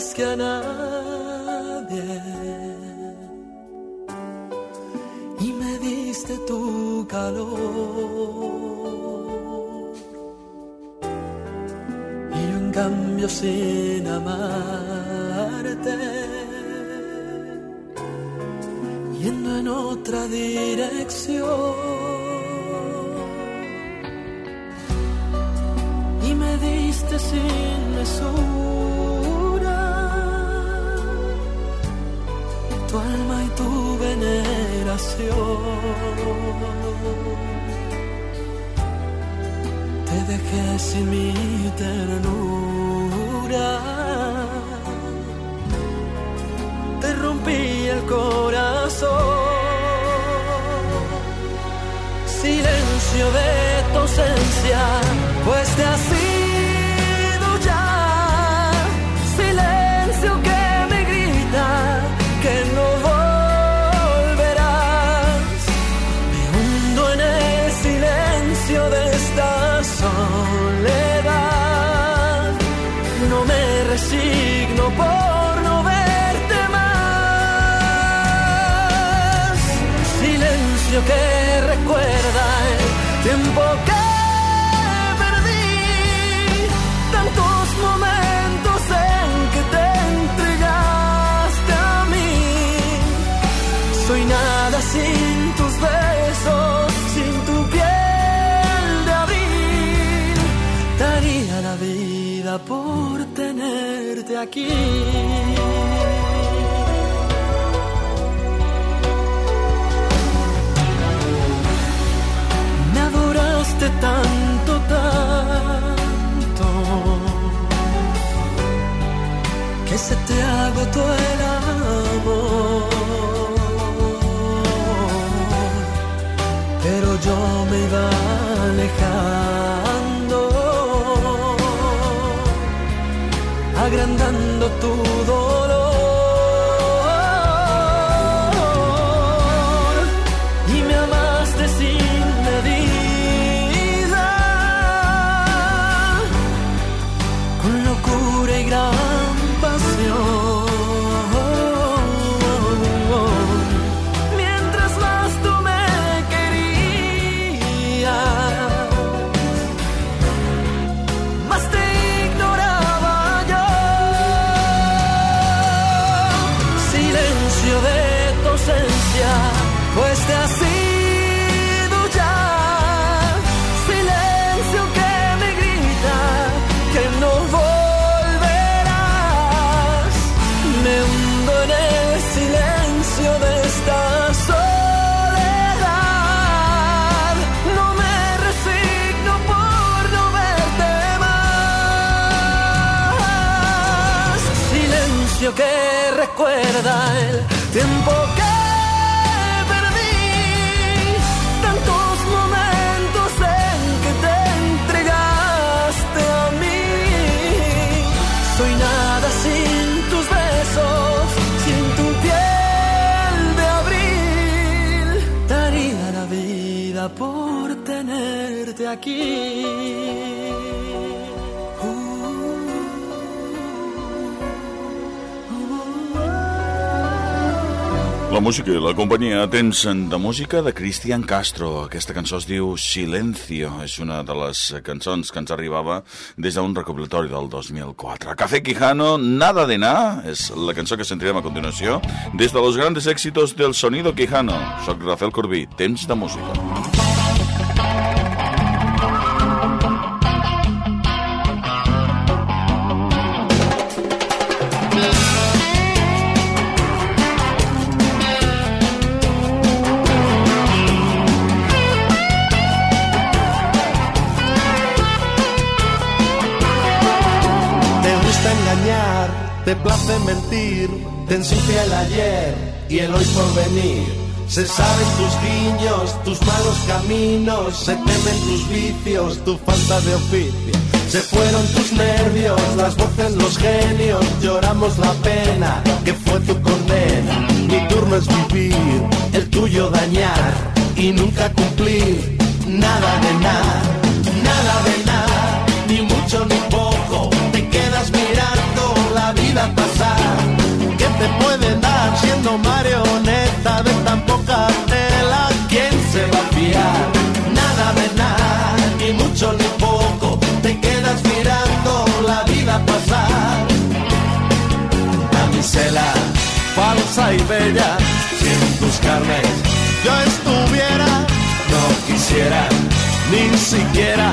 más nadie y me diste tu calor. Y yo en cambio sin amarte, yendo en otra dirección. Tu alma y tu veneración. Te dejé sin mi ternura, te rompí el corazón. Silencio de tu ausencia, pues te has aquí. Me adoraste tanto, tanto, que se te agotó el amor. Pero yo me iba tudo. Recuerda el tiempo que perdí. Tantos momentos en que te entregaste a mí. Soy nada sin tus besos, sin tu piel de abril. Daría la vida por tenerte aquí. La música i la companyia tens de música de Cristian Castro. Aquesta cançó es diu Silencio. És una de les cançons que ens arribava des d'un recopilatori del 2004. Café Quijano, Nada de Na, és la cançó que sentirem a continuació des de los grandes éxitos del sonido Quijano. Soc Rafael Corbí, temps de música. Te place mentir, te ensucia el ayer y el hoy por venir. Se saben tus guiños, tus malos caminos, se temen tus vicios, tu falta de oficio. Se fueron tus nervios, las voces, los genios, lloramos la pena que fue tu condena. Mi turno es vivir, el tuyo dañar y nunca cumplir nada de nada, quedas mirando la vida pasar. ¿Qué te puede dar siendo marioneta de tan poca tela? ¿Quién se va a fiar? Nada de nada, ni mucho ni poco. Te quedas mirando la vida pasar. Damisela, falsa y bella, sin tus carnes yo estuviera. No quisiera ni siquiera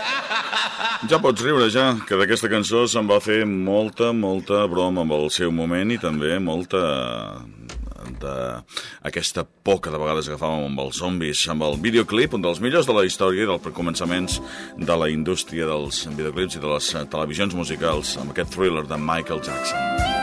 Ja pots riure, ja, que d'aquesta cançó se'n va fer molta, molta broma amb el seu moment i també molta d'aquesta por que de vegades agafàvem amb els zombis, amb el videoclip, un dels millors de la història i dels començaments de la indústria dels videoclips i de les televisions musicals, amb aquest thriller de Michael Jackson.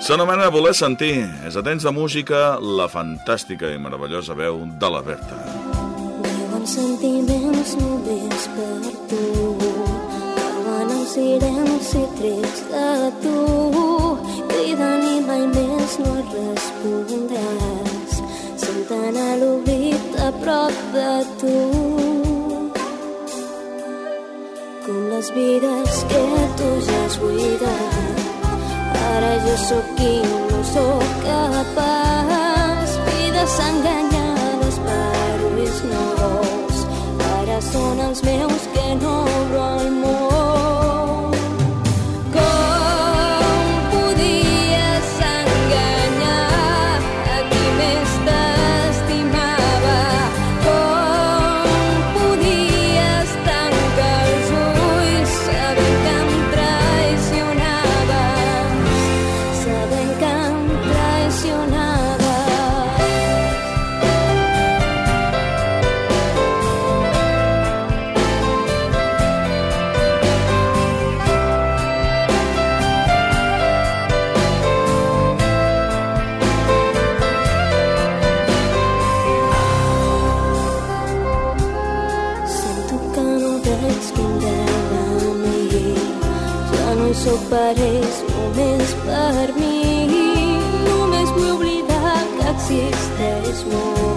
S'anomena Voler sentir. És a temps de música la fantàstica i meravellosa veu de la Berta. Veuen sentiments només per tu Cauen en silenci trets de tu Criden i mai més no respondràs Senten a l'oblit a prop de tu. Com les vides que tu ja has buidat Ara jo sóc qui no sóc capaç Vides enganyades són els meus que no obro el pares, només per mi. Només vull oblidar que existeix molt.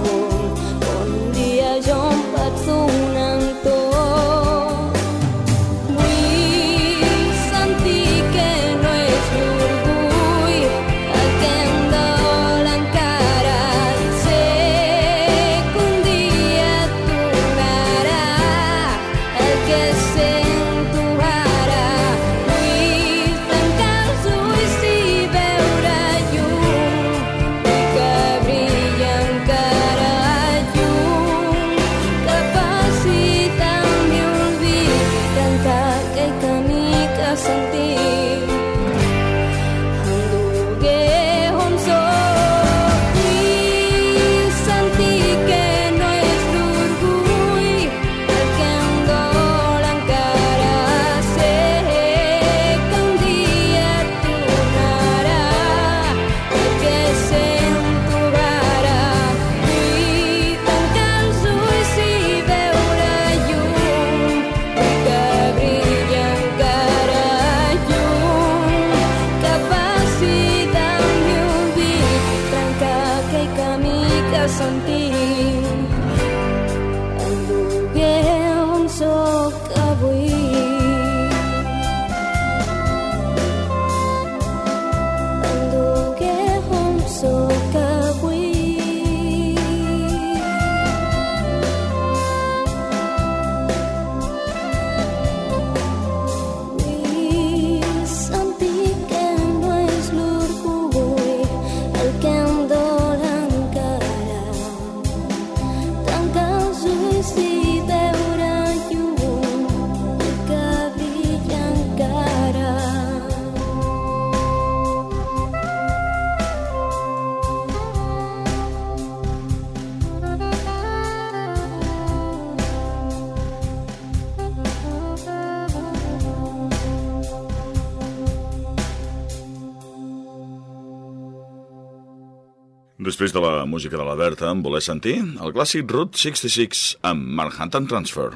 Després de la música de la Berta, em voler sentir el clàssic Route 66 amb Manhattan Transfer.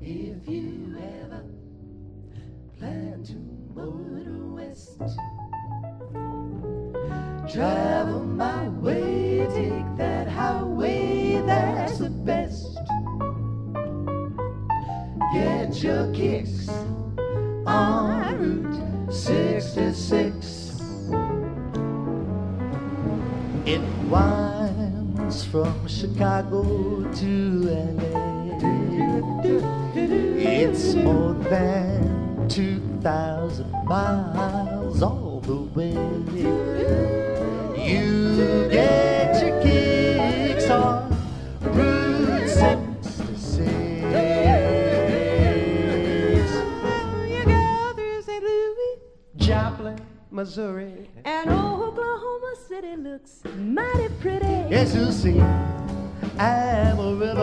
If you ever plan to motor west, travel my way, take that highway, that's the best. Get your kicks on Route 66. It winds from Chicago to LA. It's more than 2,000 miles all the way. You get your kicks on Route 66. You go through St. Louis, Joplin, Missouri. City looks mighty pretty. Yes, you see, Amarillo.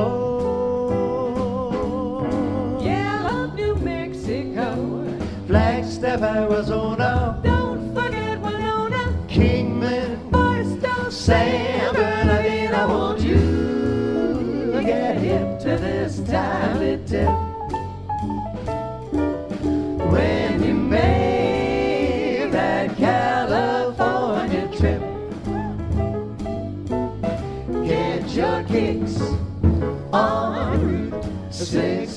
Gallup, New Mexico. Flagstaff, Arizona. Don't forget Winona. Kingman, Barstow, San Bernardino. Won't you to get hip to this timely tip? Route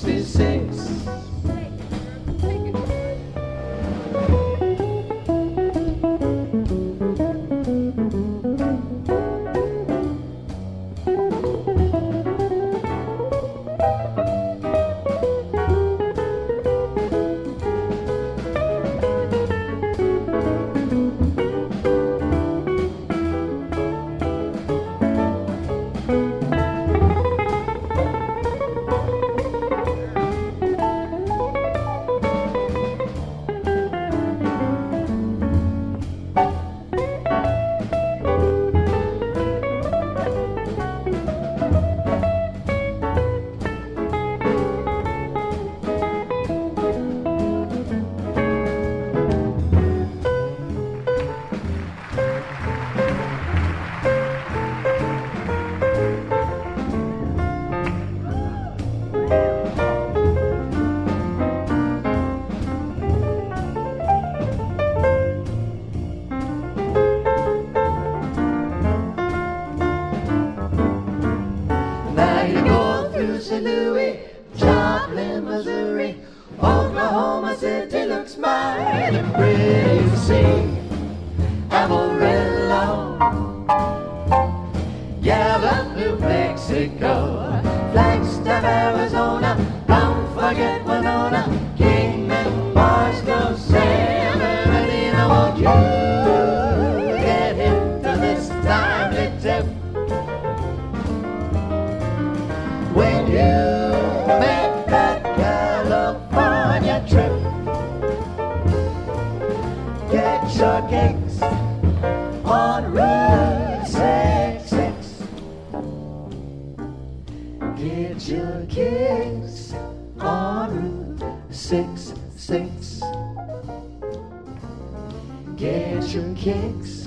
fortune cakes.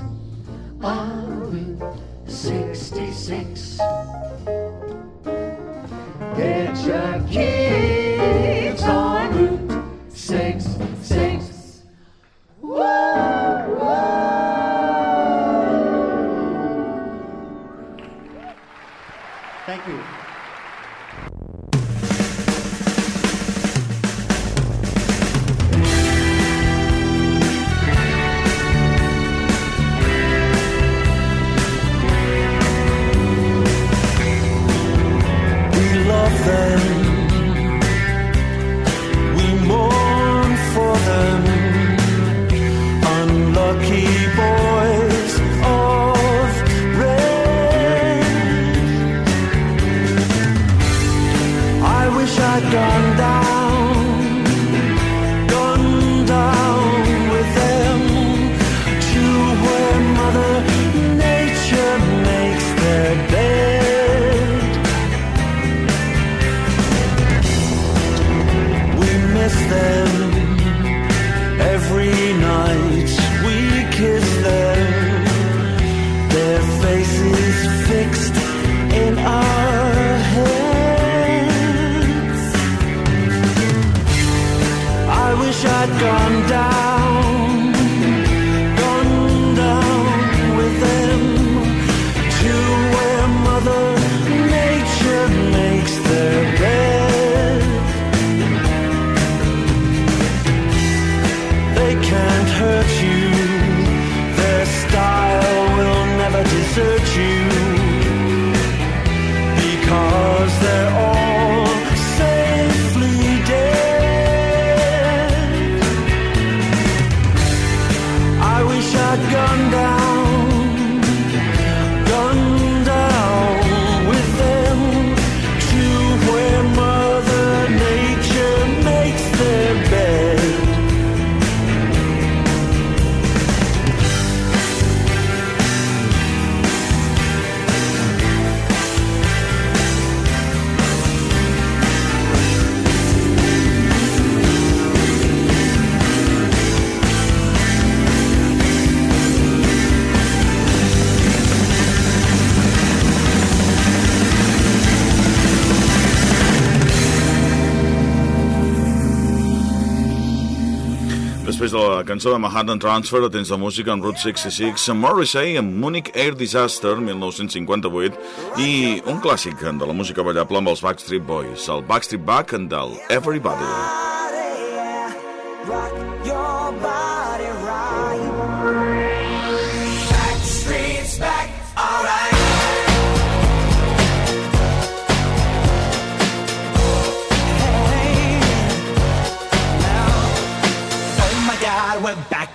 I've gone down. cançó de Manhattan Transfer a temps de música amb Route 66, Morrissey amb Munich Air Disaster 1958 i un clàssic de la música ballable amb els Backstreet Boys, el Backstreet Back del Everybody. Everybody yeah.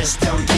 just don't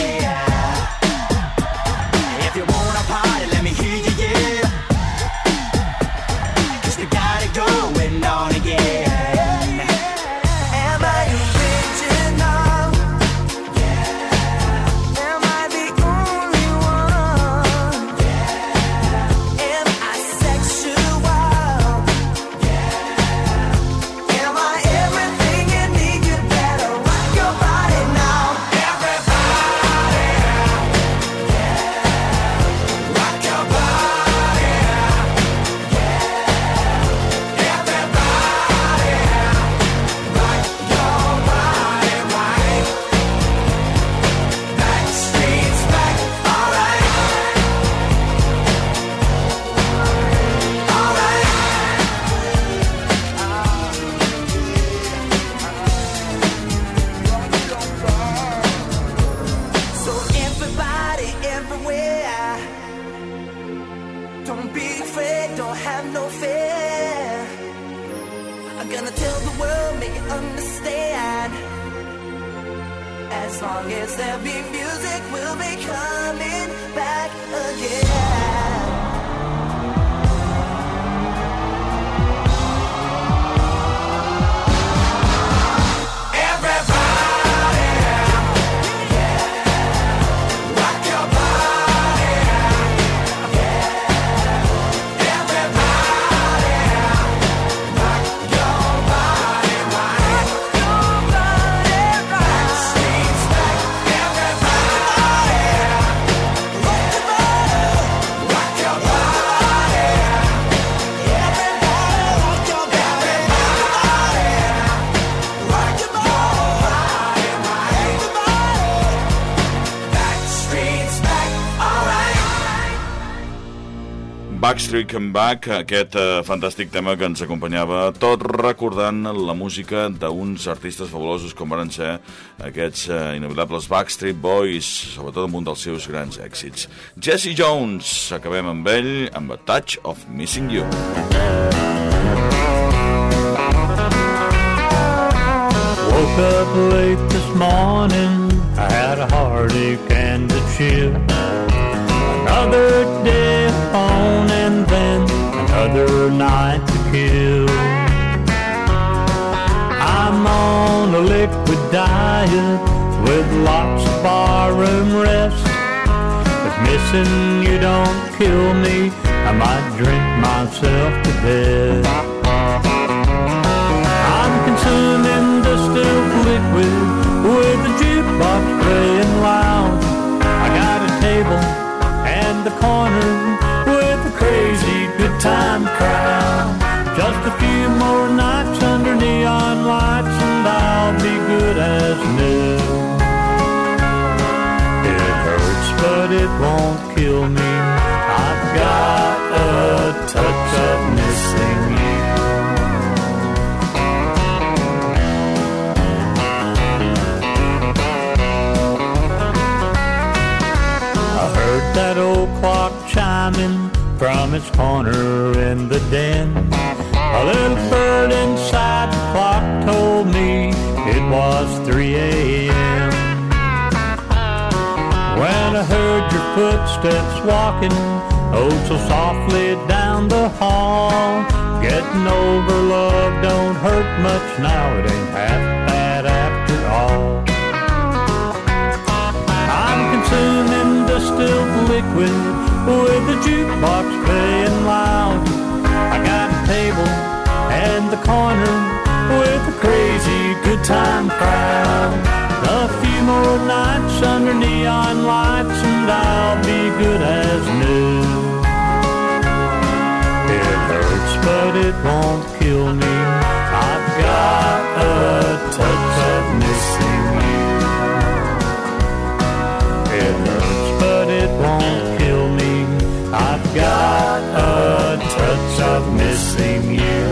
Come Back, aquest eh, fantàstic tema que ens acompanyava, tot recordant la música d'uns artistes fabulosos com van ser aquests eh, inevitables Backstreet Boys, sobretot amb un dels seus grans èxits. Jesse Jones, acabem amb ell, amb A Touch of Missing You. Woke up late this morning, I had a heartache and a chill. Another day on then another night to kill. I'm on a liquid diet with lots of barroom rest. If missing you don't kill me, I might drink myself to death. I'm consuming distilled liquid with the jukebox playing loud. I got a table and the corner from its corner in the den. A little bird inside the clock told me it was 3 a.m. When I heard your footsteps walking, oh so softly down the hall. Getting over love don't hurt much now, it ain't half bad after all. I'm consuming distilled liquid with the jukebox playing loud. I got a table and the corner with a crazy good time crowd. A few more nights under neon lights and I'll be good as new. It hurts, but it won't kill me. I've got a touch. got a touch of missing you.